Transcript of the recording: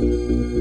Música